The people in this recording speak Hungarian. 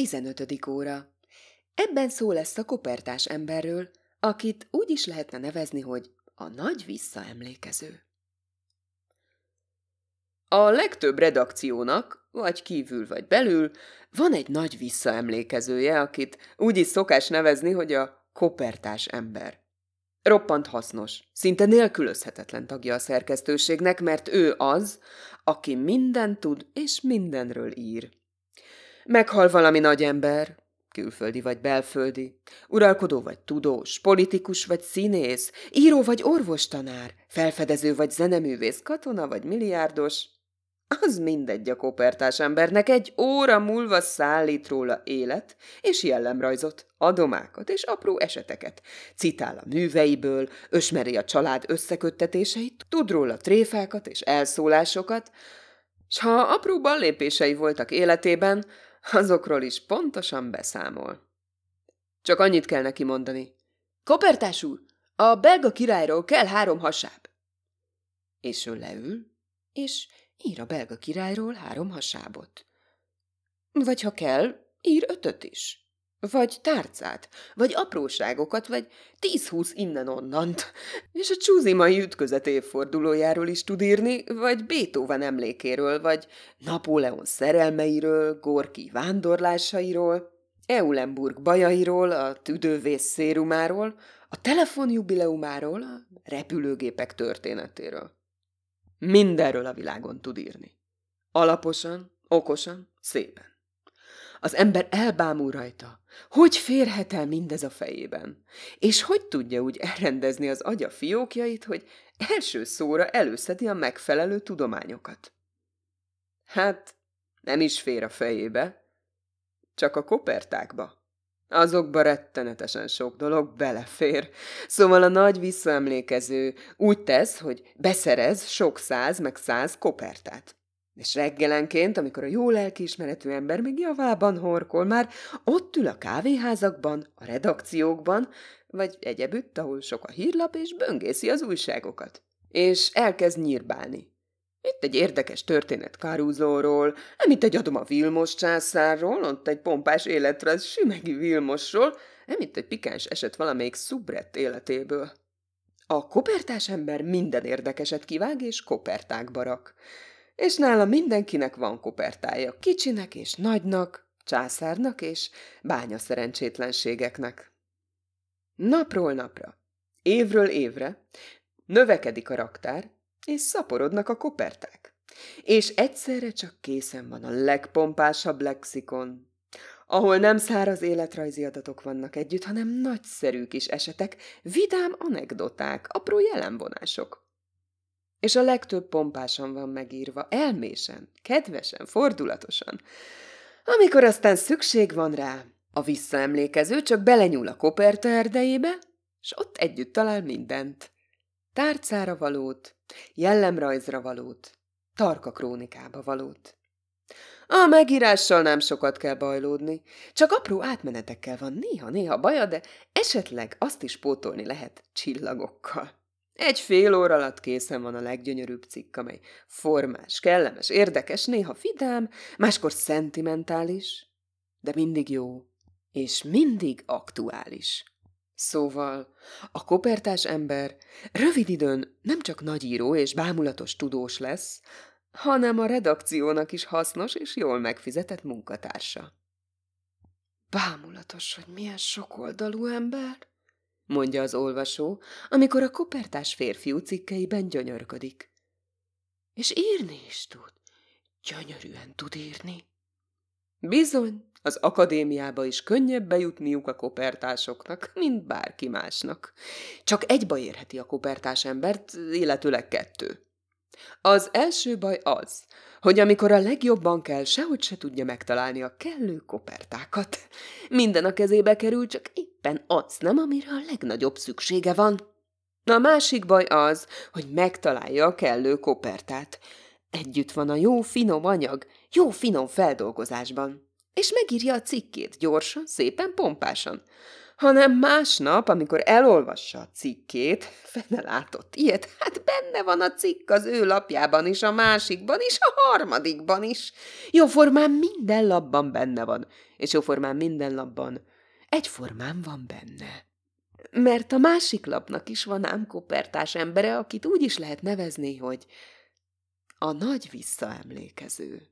15. óra. Ebben szó lesz a kopertás emberről, akit úgy is lehetne nevezni, hogy a nagy visszaemlékező. A legtöbb redakciónak, vagy kívül, vagy belül, van egy nagy visszaemlékezője, akit úgy is szokás nevezni, hogy a kopertás ember. Roppant hasznos, szinte nélkülözhetetlen tagja a szerkesztőségnek, mert ő az, aki mindent tud és mindenről ír. Meghal valami nagy ember, külföldi vagy belföldi, uralkodó vagy tudós, politikus vagy színész, író vagy orvostanár, felfedező vagy zeneművész, katona vagy milliárdos, az mindegy a kopertás embernek, egy óra múlva szállít róla élet és jellemrajzot, adomákat és apró eseteket. Citál a műveiből, ösmeri a család összeköttetéseit, tud róla tréfákat és elszólásokat, s ha apró lépései voltak életében, azokról is pontosan beszámol. Csak annyit kell neki mondani. Kopertás úr, a belga királyról kell három hasáb. És ő leül, és ír a belga királyról három hasábot. Vagy ha kell, ír ötöt is. Vagy tárcát, vagy apróságokat, vagy tíz-húsz innen-onnant. És a csúzimai ütközet évfordulójáról is tud írni, vagy Beethoven emlékéről, vagy Napóleon szerelmeiről, Gorki vándorlásairól, Eulenburg bajairól, a tüdővész szérumáról, a telefonjubileumáról, a repülőgépek történetéről. Mindenről a világon tud írni. Alaposan, okosan, szépen. Az ember elbámul rajta. Hogy férhet el mindez a fejében? És hogy tudja úgy elrendezni az agya fiókjait, hogy első szóra előszedi a megfelelő tudományokat? Hát, nem is fér a fejébe, csak a kopertákba. Azokba rettenetesen sok dolog belefér. Szóval a nagy visszaemlékező úgy tesz, hogy beszerez sok száz meg száz kopertát. És reggelenként, amikor a jó lelkiismeretű ember még javában horkol, már ott ül a kávéházakban, a redakciókban, vagy egyebütt, ahol sok a hírlap, és böngészi az újságokat. És elkezd nyírbálni. Itt egy érdekes történet Karuzóról, emit egy adom a Vilmos császárról, ott egy pompás életrajz Sümegi Vilmosról, emit egy pikáns eset valamelyik szubrett életéből. A kopertás ember minden érdekeset kivág és kopertákba rak. És nála mindenkinek van kopertája, kicsinek és nagynak, császárnak és bánya szerencsétlenségeknek. Napról napra, évről évre növekedik a raktár, és szaporodnak a koperták. És egyszerre csak készen van a legpompásabb lexikon, ahol nem száraz életrajzi adatok vannak együtt, hanem nagyszerű kis esetek, vidám anekdoták, apró jelenvonások. És a legtöbb pompásan van megírva, elmésen, kedvesen, fordulatosan. Amikor aztán szükség van rá, a visszaemlékező csak belenyúl a koperta erdejébe, s ott együtt talál mindent. Tárcára valót, jellemrajzra valót, tarka krónikába valót. A megírással nem sokat kell bajlódni, csak apró átmenetekkel van néha-néha baja, de esetleg azt is pótolni lehet csillagokkal. Egy fél óra alatt készen van a leggyönyörűbb cikk, amely formás, kellemes, érdekes, néha vidám, máskor szentimentális, de mindig jó, és mindig aktuális. Szóval a kopertás ember rövid időn nem csak nagyíró és bámulatos tudós lesz, hanem a redakciónak is hasznos és jól megfizetett munkatársa. Bámulatos, hogy milyen sokoldalú ember, mondja az olvasó, amikor a kopertás férfiú cikkeiben gyönyörködik. És írni is tud. Gyönyörűen tud írni. Bizony, az akadémiába is könnyebb bejutniuk a kopertásoknak, mint bárki másnak. Csak egy baj érheti a kopertás embert, illetőleg kettő. Az első baj az, hogy amikor a legjobban kell, sehogy se tudja megtalálni a kellő kopertákat. Minden a kezébe kerül, csak éppen az nem, amire a legnagyobb szüksége van. A másik baj az, hogy megtalálja a kellő kopertát. Együtt van a jó finom anyag, jó finom feldolgozásban és megírja a cikkét gyorsan, szépen, pompásan. hanem másnap, amikor elolvassa a cikkét, fene látott ilyet, hát benne van a cikk az ő lapjában is, a másikban is, a harmadikban is. Jóformán minden lapban benne van, és jóformán minden lapban egyformán van benne. Mert a másik lapnak is van ám kopertás embere, akit úgy is lehet nevezni, hogy a nagy visszaemlékező.